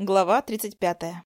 Глава 35.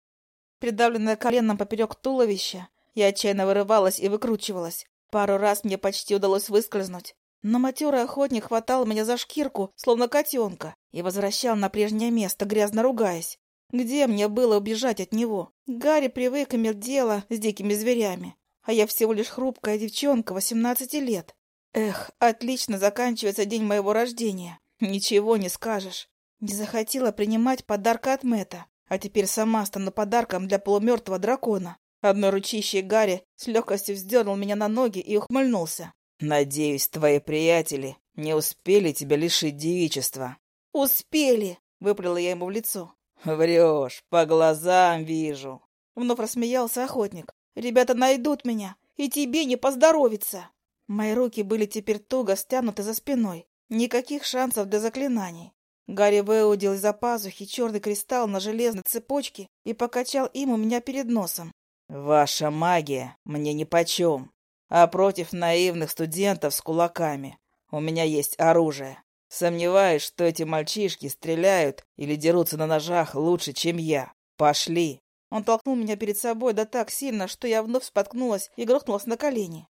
Придавленная коленом поперек туловища, я отчаянно вырывалась и выкручивалась. Пару раз мне почти удалось выскользнуть. Но матерый охотник хватал меня за шкирку, словно котенка, и возвращал на прежнее место, грязно ругаясь. Где мне было убежать от него? Гарри привык иметь дело с дикими зверями, а я всего лишь хрупкая девчонка, восемнадцати лет. Эх, отлично заканчивается день моего рождения. Ничего не скажешь. Не захотела принимать подарка от Мэта, а теперь сама стану подарком для полумертвого дракона. Одно ручище Гарри с легкостью вздернул меня на ноги и ухмыльнулся. «Надеюсь, твои приятели не успели тебя лишить девичества». «Успели!» — выплюла я ему в лицо. «Врешь, по глазам вижу!» Вновь рассмеялся охотник. «Ребята найдут меня, и тебе не поздоровится!» Мои руки были теперь туго стянуты за спиной. Никаких шансов для заклинаний. Гарри выудил из-за пазухи черный кристалл на железной цепочке и покачал им у меня перед носом. «Ваша магия мне нипочем, а против наивных студентов с кулаками у меня есть оружие. Сомневаюсь, что эти мальчишки стреляют или дерутся на ножах лучше, чем я. Пошли!» Он толкнул меня перед собой да так сильно, что я вновь споткнулась и грохнулась на колени.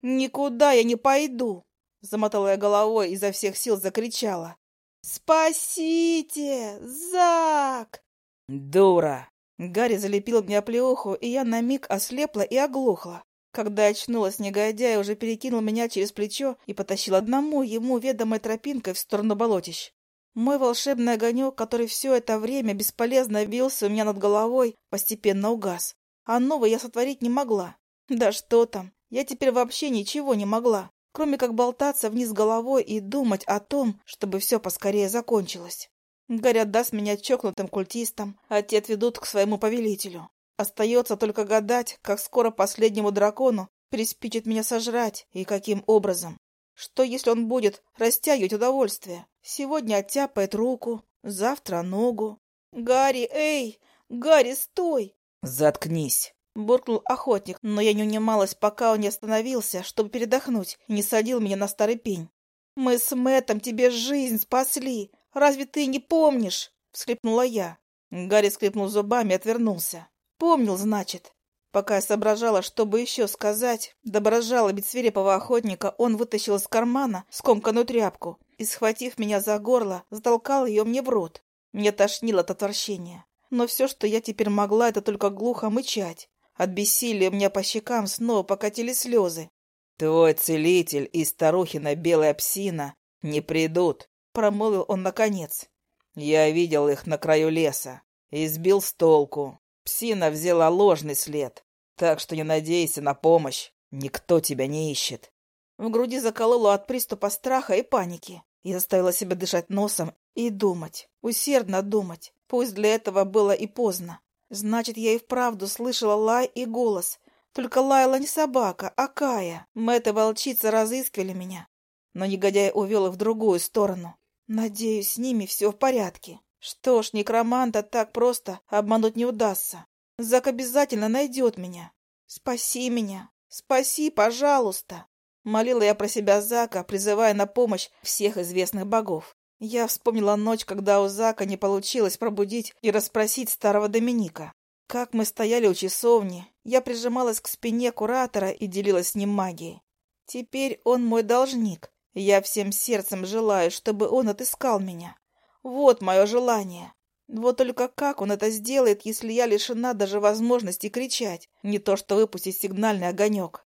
«Никуда я не пойду!» Замотала я головой и изо всех сил закричала. «Спасите! Зак!» «Дура!» Гарри залепил мне оплеуху, и я на миг ослепла и оглохла. Когда очнулась, негодяй уже перекинул меня через плечо и потащил одному ему ведомой тропинкой в сторону болотищ. Мой волшебный огонек, который все это время бесполезно бился у меня над головой, постепенно угас. А новый я сотворить не могла. Да что там, я теперь вообще ничего не могла кроме как болтаться вниз головой и думать о том, чтобы все поскорее закончилось. Гарри отдаст меня чокнутым культистам, а те отведут к своему повелителю. Остается только гадать, как скоро последнему дракону приспичит меня сожрать и каким образом. Что, если он будет растягивать удовольствие? Сегодня оттяпает руку, завтра ногу. «Гарри, эй! Гарри, стой!» «Заткнись!» Буркнул охотник, но я не унималась, пока он не остановился, чтобы передохнуть, и не садил меня на старый пень. «Мы с Мэттом тебе жизнь спасли! Разве ты не помнишь?» — всхлипнула я. Гарри скрипнул зубами и отвернулся. «Помнил, значит». Пока я соображала, что бы еще сказать, доброжала бить свирепого охотника, он вытащил из кармана скомканную тряпку и, схватив меня за горло, затолкал ее мне в рот. Мне тошнило от отвращения. Но все, что я теперь могла, это только глухо мычать. От бессилия у меня по щекам снова покатили слезы. «Твой целитель и старухина белая псина не придут», — промолвил он наконец. «Я видел их на краю леса и сбил с толку. Псина взяла ложный след, так что не надейся на помощь, никто тебя не ищет». В груди закололо от приступа страха и паники. И заставила себя дышать носом и думать, усердно думать. Пусть для этого было и поздно. Значит, я и вправду слышала лай и голос. Только лаяла не собака, а Кая. Мэтт и волчица разыскивали меня. Но негодяй увел их в другую сторону. Надеюсь, с ними все в порядке. Что ж, некроманта так просто обмануть не удастся. Зак обязательно найдет меня. Спаси меня. Спаси, пожалуйста. Молила я про себя Зака, призывая на помощь всех известных богов. Я вспомнила ночь, когда у Зака не получилось пробудить и расспросить старого Доминика. Как мы стояли у часовни, я прижималась к спине куратора и делилась с ним магией. Теперь он мой должник. Я всем сердцем желаю, чтобы он отыскал меня. Вот мое желание. Вот только как он это сделает, если я лишена даже возможности кричать, не то что выпустить сигнальный огонек.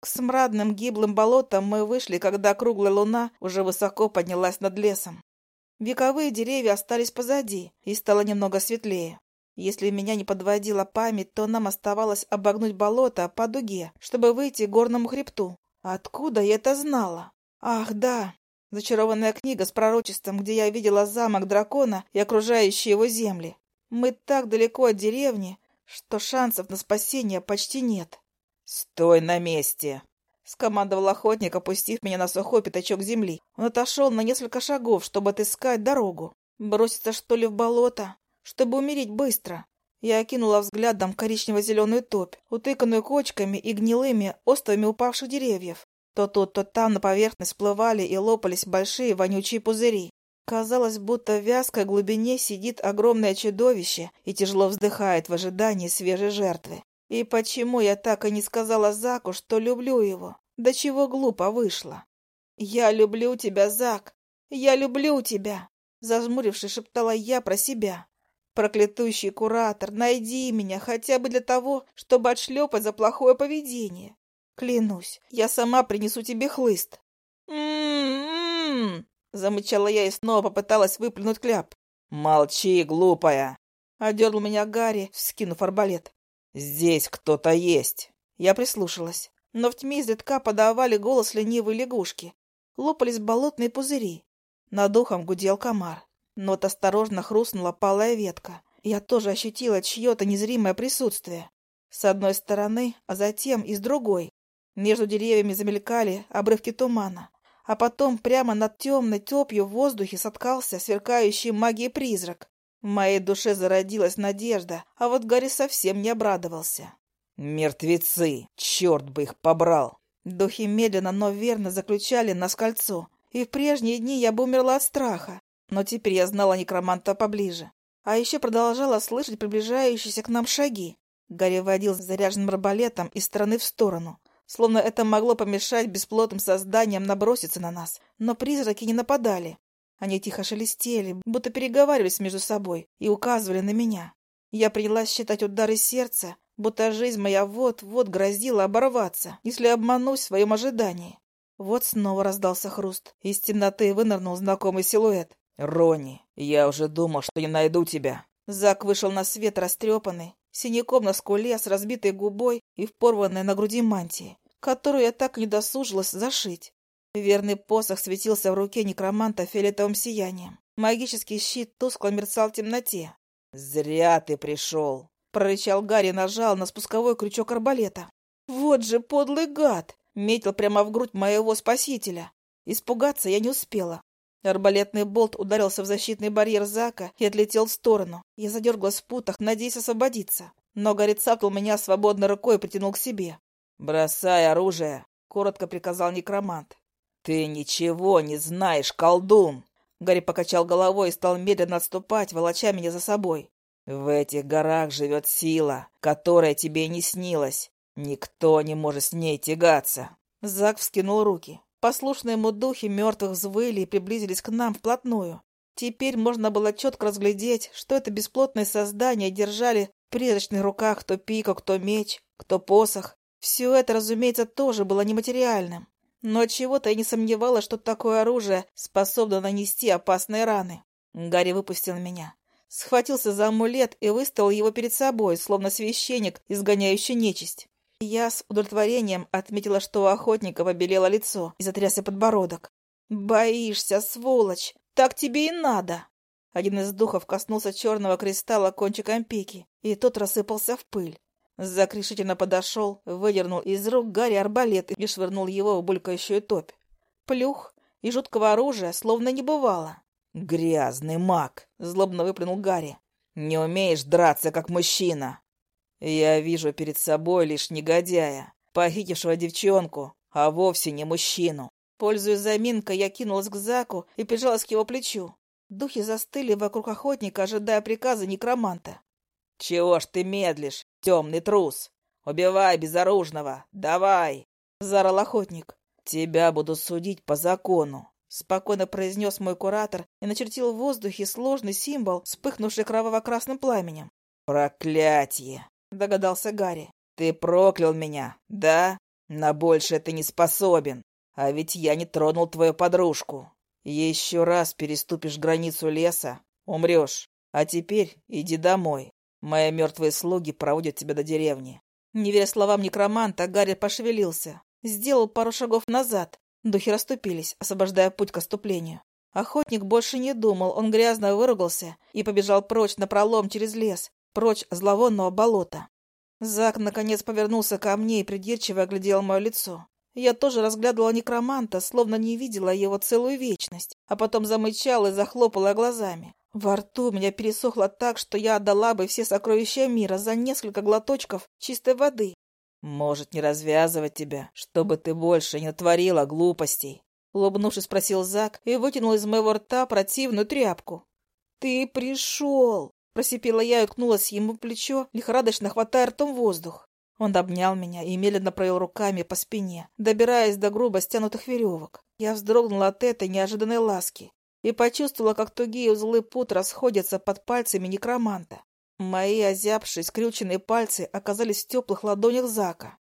К смрадным гиблым болотам мы вышли, когда круглая луна уже высоко поднялась над лесом. Вековые деревья остались позади, и стало немного светлее. Если меня не подводила память, то нам оставалось обогнуть болото по дуге, чтобы выйти к горному хребту. Откуда я это знала? Ах, да, зачарованная книга с пророчеством, где я видела замок дракона и окружающие его земли. Мы так далеко от деревни, что шансов на спасение почти нет. «Стой на месте!» — скомандовал охотник, опустив меня на сухой пятачок земли. Он отошел на несколько шагов, чтобы отыскать дорогу. Броситься, что ли, в болото? Чтобы умереть быстро. Я окинула взглядом коричнево-зеленую топь, утыканную кочками и гнилыми, островами упавших деревьев. То тут, то там на поверхность всплывали и лопались большие вонючие пузыри. Казалось, будто в вязкой глубине сидит огромное чудовище и тяжело вздыхает в ожидании свежей жертвы. И почему я так и не сказала Заку, что люблю его? До чего глупо вышло. «Я люблю тебя, Зак! Я люблю тебя!» Зажмурившись, шептала я про себя. «Проклятущий куратор, найди меня хотя бы для того, чтобы отшлепать за плохое поведение. Клянусь, я сама принесу тебе хлыст». «М-м-м!» Замычала я и снова попыталась выплюнуть кляп. «Молчи, глупая!» Одернул меня Гарри, вскинув арбалет. «Здесь кто-то есть!» Я прислушалась, но в тьме изредка подавали голос ленивой лягушки. Лопались болотные пузыри. Над ухом гудел комар. Нот осторожно хрустнула палая ветка. Я тоже ощутила чье-то незримое присутствие. С одной стороны, а затем и с другой. Между деревьями замелькали обрывки тумана. А потом прямо над темной топью в воздухе соткался сверкающий магией призрак. В моей душе зародилась надежда, а вот Гарри совсем не обрадовался. «Мертвецы! Черт бы их побрал!» Духи медленно, но верно заключали нас кольцо. И в прежние дни я бы умерла от страха. Но теперь я знала некроманта поближе. А еще продолжала слышать приближающиеся к нам шаги. Гарри водил заряженным арбалетом из стороны в сторону, словно это могло помешать бесплотным созданиям наброситься на нас. Но призраки не нападали. Они тихо шелестели, будто переговаривались между собой и указывали на меня. Я принялась считать удары сердца, будто жизнь моя вот-вот грозила оборваться, если обманусь в своем ожидании. Вот снова раздался хруст. Из темноты вынырнул знакомый силуэт. «Рони, я уже думал, что не найду тебя». Зак вышел на свет растрепанный, синяком на скуле, с разбитой губой и в порванной на груди мантии, которую я так не досужилась зашить. Верный посох светился в руке некроманта фиолетовым сиянием. Магический щит тускло мерцал в темноте. «Зря ты пришел!» — прорычал Гарри, нажал на спусковой крючок арбалета. «Вот же подлый гад!» — метил прямо в грудь моего спасителя. Испугаться я не успела. Арбалетный болт ударился в защитный барьер Зака и отлетел в сторону. Я задергалась в путах, надеясь освободиться. Но Гарри цапнул меня свободной рукой и притянул к себе. «Бросай оружие!» — коротко приказал некромант. «Ты ничего не знаешь, колдун!» Гарри покачал головой и стал медленно отступать, волоча меня за собой. «В этих горах живет сила, которая тебе не снилась. Никто не может с ней тягаться!» Зак вскинул руки. Послушные ему духи мертвых взвыли и приблизились к нам вплотную. Теперь можно было четко разглядеть, что это бесплотные создания держали в призрачных руках кто пику, кто меч, кто посох. Все это, разумеется, тоже было нематериальным. Но чего-то я не сомневалась, что такое оружие способно нанести опасные раны. Гарри выпустил меня. Схватился за амулет и выставил его перед собой, словно священник, изгоняющий нечисть. Я с удовлетворением отметила, что у охотника побелело лицо и затрясся подбородок. «Боишься, сволочь! Так тебе и надо!» Один из духов коснулся черного кристалла кончиком пики, и тот рассыпался в пыль. Зак решительно подошел, выдернул из рук Гарри арбалет и швырнул его в булькающую топь. Плюх, и жуткого оружия словно не бывало. «Грязный маг!» — злобно выплюнул Гарри. «Не умеешь драться, как мужчина!» Я вижу перед собой лишь негодяя, похитившего девчонку, а вовсе не мужчину. Пользуясь заминкой, я кинулась к Заку и прижалась к его плечу. Духи застыли вокруг охотника, ожидая приказа некроманта. «Чего ж ты медлишь, темный трус? Убивай безоружного! Давай!» — заорал охотник. «Тебя буду судить по закону», — спокойно произнес мой куратор и начертил в воздухе сложный символ, вспыхнувший кроваво-красным пламенем. «Проклятие!» — догадался Гарри. «Ты проклял меня, да? На большее ты не способен. А ведь я не тронул твою подружку. Еще раз переступишь границу леса — умрешь. А теперь иди домой. Мои мертвые слуги проводят тебя до деревни». Не веря словам некроманта, Гарри пошевелился. Сделал пару шагов назад. Духи расступились, освобождая путь к оступлению. Охотник больше не думал, он грязно выругался и побежал прочь напролом через лес, прочь зловонного болота. Зак, наконец, повернулся ко мне и придирчиво оглядел мое лицо. Я тоже разглядывала некроманта, словно не видела его целую вечность, а потом замычала и захлопала глазами. Во рту меня пересохло так, что я отдала бы все сокровища мира за несколько глоточков чистой воды. «Может, не развязывать тебя, чтобы ты больше не натворила глупостей?» Улыбнувшись, спросил Зак и вытянул из моего рта противную тряпку. «Ты пришел!» Просипела я и уткнулась ему в плечо, лихорадочно хватая ртом воздух. Он обнял меня и медленно провел руками по спине, добираясь до грубо стянутых веревок. Я вздрогнула от этой неожиданной ласки и почувствовала, как тугие узлы пут расходятся под пальцами некроманта. Мои озябшие, скрюченные пальцы оказались в теплых ладонях Зака.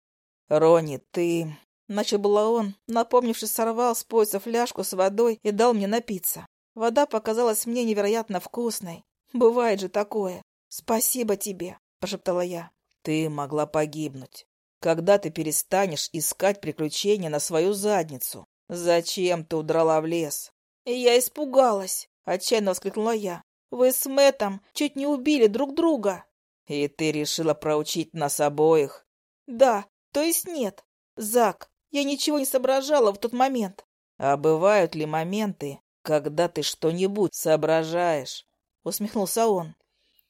«Рони, ты...» Начал было он, напомнившись, сорвал с пояса фляжку с водой и дал мне напиться. Вода показалась мне невероятно вкусной, Бывает же такое. Спасибо тебе, прошептала я. Ты могла погибнуть. Когда ты перестанешь искать приключения на свою задницу? Зачем ты удрала в лес? Я испугалась, отчаянно воскликнула я. Вы с Мэтом чуть не убили друг друга. И ты решила проучить нас обоих? Да, то есть нет. Зак, я ничего не соображала в тот момент. А бывают ли моменты, когда ты что-нибудь соображаешь? — усмехнулся он.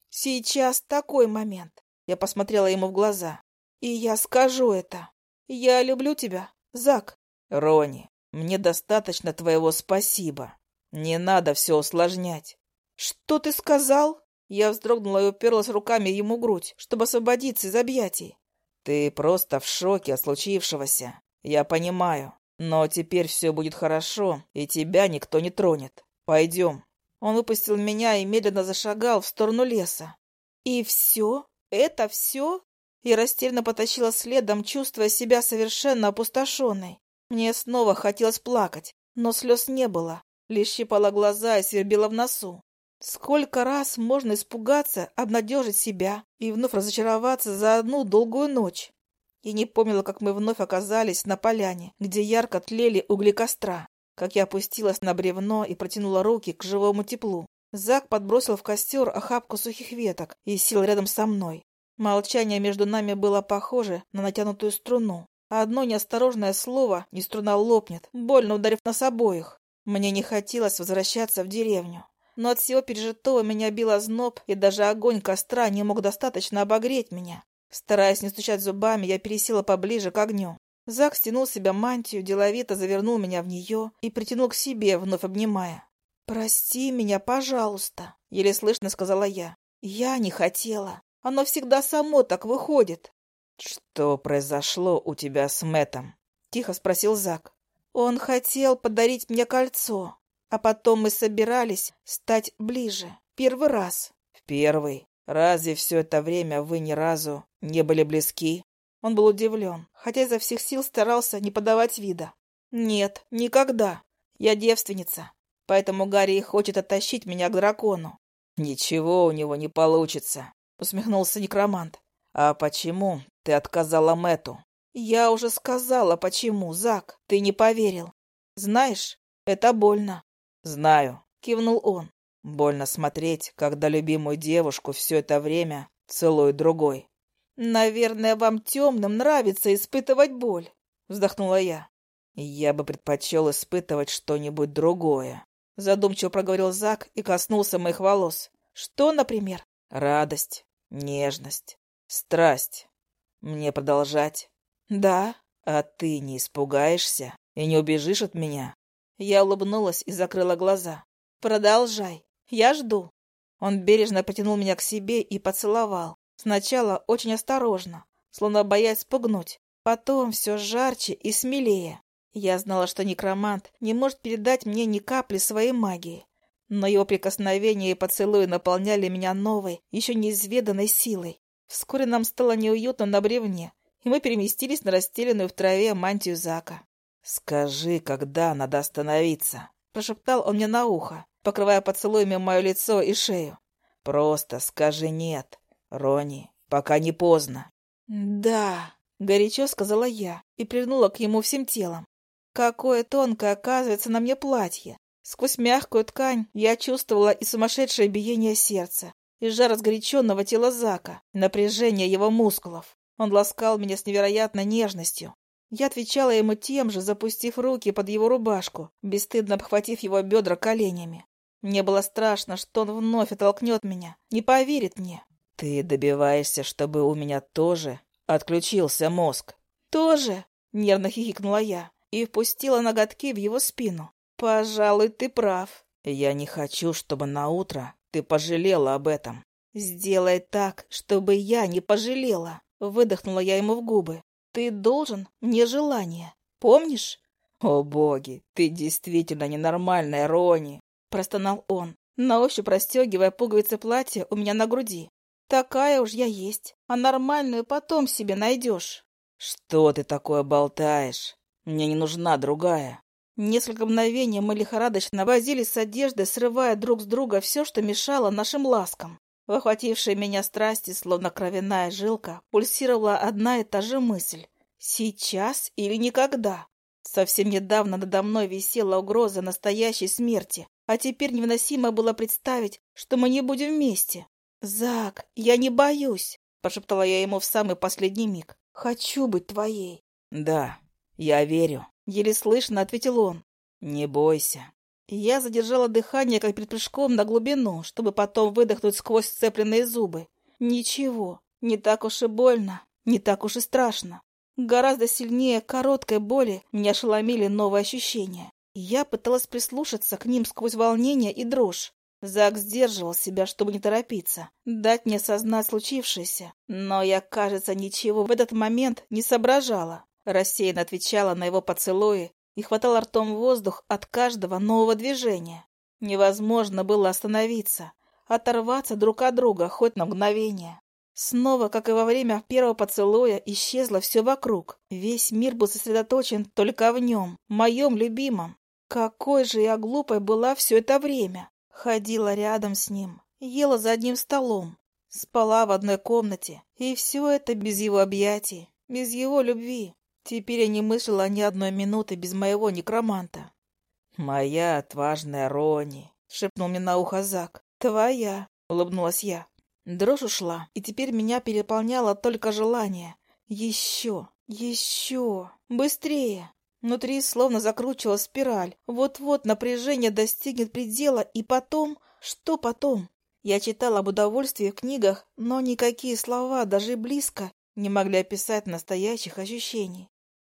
«Сейчас такой момент». Я посмотрела ему в глаза. «И я скажу это. Я люблю тебя, Зак». «Рони, мне достаточно твоего спасибо. Не надо все усложнять». «Что ты сказал?» Я вздрогнула и уперлась руками ему в грудь, чтобы освободиться из объятий. «Ты просто в шоке от случившегося. Я понимаю. Но теперь все будет хорошо, и тебя никто не тронет. Пойдем». Он выпустил меня и медленно зашагал в сторону леса. И все? Это все? И растерянно потащила следом, чувствуя себя совершенно опустошенной. Мне снова хотелось плакать, но слез не было. Лишь щипала глаза и свербила в носу. Сколько раз можно испугаться, обнадежить себя и вновь разочароваться за одну долгую ночь? И не помнила, как мы вновь оказались на поляне, где ярко тлели угли костра как я опустилась на бревно и протянула руки к живому теплу. Зак подбросил в костер охапку сухих веток и сел рядом со мной. Молчание между нами было похоже на натянутую струну. Одно неосторожное слово, и струна лопнет, больно ударив нас обоих. Мне не хотелось возвращаться в деревню. Но от всего пережитого меня било зноб, и даже огонь костра не мог достаточно обогреть меня. Стараясь не стучать зубами, я пересела поближе к огню. Зак стянул себя мантию, деловито завернул меня в нее и притянул к себе, вновь обнимая. «Прости меня, пожалуйста», — еле слышно сказала я. «Я не хотела. Оно всегда само так выходит». «Что произошло у тебя с Мэтом?» — тихо спросил Зак. «Он хотел подарить мне кольцо, а потом мы собирались стать ближе. Первый раз». «В первый? Разве все это время вы ни разу не были близки?» Он был удивлен, хотя изо всех сил старался не подавать вида. «Нет, никогда. Я девственница. Поэтому Гарри хочет оттащить меня к дракону». «Ничего у него не получится», — усмехнулся некромант. «А почему ты отказала Мэту?» «Я уже сказала, почему, Зак. Ты не поверил. Знаешь, это больно». «Знаю», — кивнул он. «Больно смотреть, когда любимую девушку все это время целует другой». «Наверное, вам темным нравится испытывать боль», — вздохнула я. «Я бы предпочел испытывать что-нибудь другое», — задумчиво проговорил Зак и коснулся моих волос. «Что, например?» «Радость, нежность, страсть. Мне продолжать?» «Да». «А ты не испугаешься и не убежишь от меня?» Я улыбнулась и закрыла глаза. «Продолжай. Я жду». Он бережно потянул меня к себе и поцеловал. Сначала очень осторожно, словно боясь спугнуть, потом все жарче и смелее. Я знала, что некромант не может передать мне ни капли своей магии, но его прикосновения и поцелуи наполняли меня новой, еще неизведанной силой. Вскоре нам стало неуютно на бревне, и мы переместились на расстеленную в траве мантию Зака. «Скажи, когда надо остановиться?» — прошептал он мне на ухо, покрывая поцелуями мое лицо и шею. «Просто скажи «нет». Рони, пока не поздно. Да, горячо сказала я и прильнула к ему всем телом. Какое тонкое оказывается на мне платье. Сквозь мягкую ткань я чувствовала и сумасшедшее биение сердца, и жар разгоряченного тела Зака, напряжение его мускулов. Он ласкал меня с невероятной нежностью. Я отвечала ему тем же, запустив руки под его рубашку, бесстыдно обхватив его бедра коленями. Мне было страшно, что он вновь оттолкнет меня, не поверит мне. «Ты добиваешься, чтобы у меня тоже отключился мозг?» «Тоже?» — нервно хихикнула я. и впустила ноготки в его спину. «Пожалуй, ты прав». «Я не хочу, чтобы на утро ты пожалела об этом». «Сделай так, чтобы я не пожалела», — выдохнула я ему в губы. «Ты должен мне желание. Помнишь?» «О боги, ты действительно ненормальная, Рони!» — простонал он, на ощупь расстегивая пуговицы платья у меня на груди. «Такая уж я есть, а нормальную потом себе найдешь». «Что ты такое болтаешь? Мне не нужна другая». Несколько мгновений мы лихорадочно возились с одеждой, срывая друг с друга все, что мешало нашим ласкам. В охватившей меня страсти, словно кровяная жилка, пульсировала одна и та же мысль. Сейчас или никогда? Совсем недавно надо мной висела угроза настоящей смерти, а теперь невыносимо было представить, что мы не будем вместе. «Зак, я не боюсь», — пошептала я ему в самый последний миг. «Хочу быть твоей». «Да, я верю», — еле слышно ответил он. «Не бойся». Я задержала дыхание, как перед прыжком на глубину, чтобы потом выдохнуть сквозь сцепленные зубы. Ничего, не так уж и больно, не так уж и страшно. Гораздо сильнее короткой боли меня ошеломили новые ощущения. Я пыталась прислушаться к ним сквозь волнение и дрожь. Зак сдерживал себя, чтобы не торопиться, дать мне осознать случившееся. Но я, кажется, ничего в этот момент не соображала. Рассеянно отвечала на его поцелуи и хватала ртом воздух от каждого нового движения. Невозможно было остановиться, оторваться друг от друга хоть на мгновение. Снова, как и во время первого поцелуя, исчезло все вокруг. Весь мир был сосредоточен только в нем, моем любимом. Какой же я глупой была все это время. Ходила рядом с ним, ела за одним столом, спала в одной комнате. И все это без его объятий, без его любви. Теперь я не мыслила ни одной минуты без моего некроманта. «Моя отважная Рони», — шепнул мне на ухо Зак. «Твоя», — улыбнулась я. Дрожь ушла, и теперь меня переполняло только желание. Еще, еще, быстрее. Внутри словно закручивалась спираль. Вот-вот напряжение достигнет предела, и потом... Что потом? Я читала об удовольствии в книгах, но никакие слова, даже близко, не могли описать настоящих ощущений.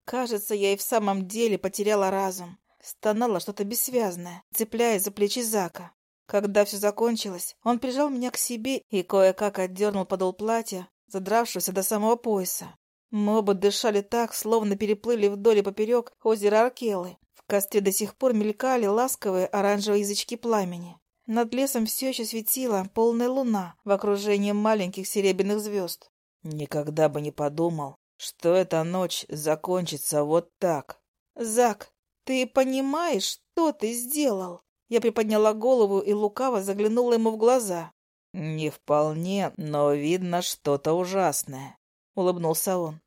Кажется, я и в самом деле потеряла разум. Стонало что-то бессвязное, цепляясь за плечи Зака. Когда все закончилось, он прижал меня к себе и кое-как отдернул подол платья, задравшегося до самого пояса. Мы оба дышали так, словно переплыли вдоль и поперек озера Аркелы. В костре до сих пор мелькали ласковые оранжевые язычки пламени. Над лесом все еще светила полная луна в окружении маленьких серебряных звезд. Никогда бы не подумал, что эта ночь закончится вот так. Зак, ты понимаешь, что ты сделал? Я приподняла голову и лукаво заглянула ему в глаза. «Не вполне, но видно что-то ужасное», — улыбнулся он.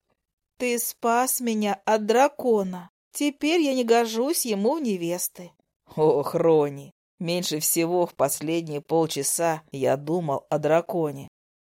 «Ты спас меня от дракона. Теперь я не гожусь ему в невесты». «Ох, Рони, меньше всего в последние полчаса я думал о драконе.